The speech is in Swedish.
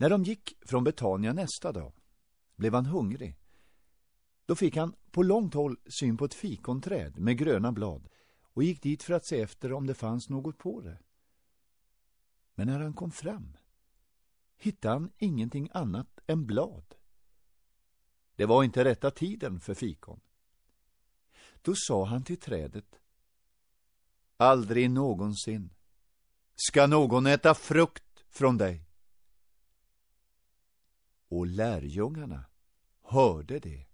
När de gick från Betania nästa dag blev han hungrig. Då fick han på långt håll syn på ett fikonträd med gröna blad och gick dit för att se efter om det fanns något på det. Men när han kom fram hittade han ingenting annat än blad. Det var inte rätta tiden för fikon. Då sa han till trädet Aldrig någonsin ska någon äta frukt från dig. Och lärjungarna hörde det.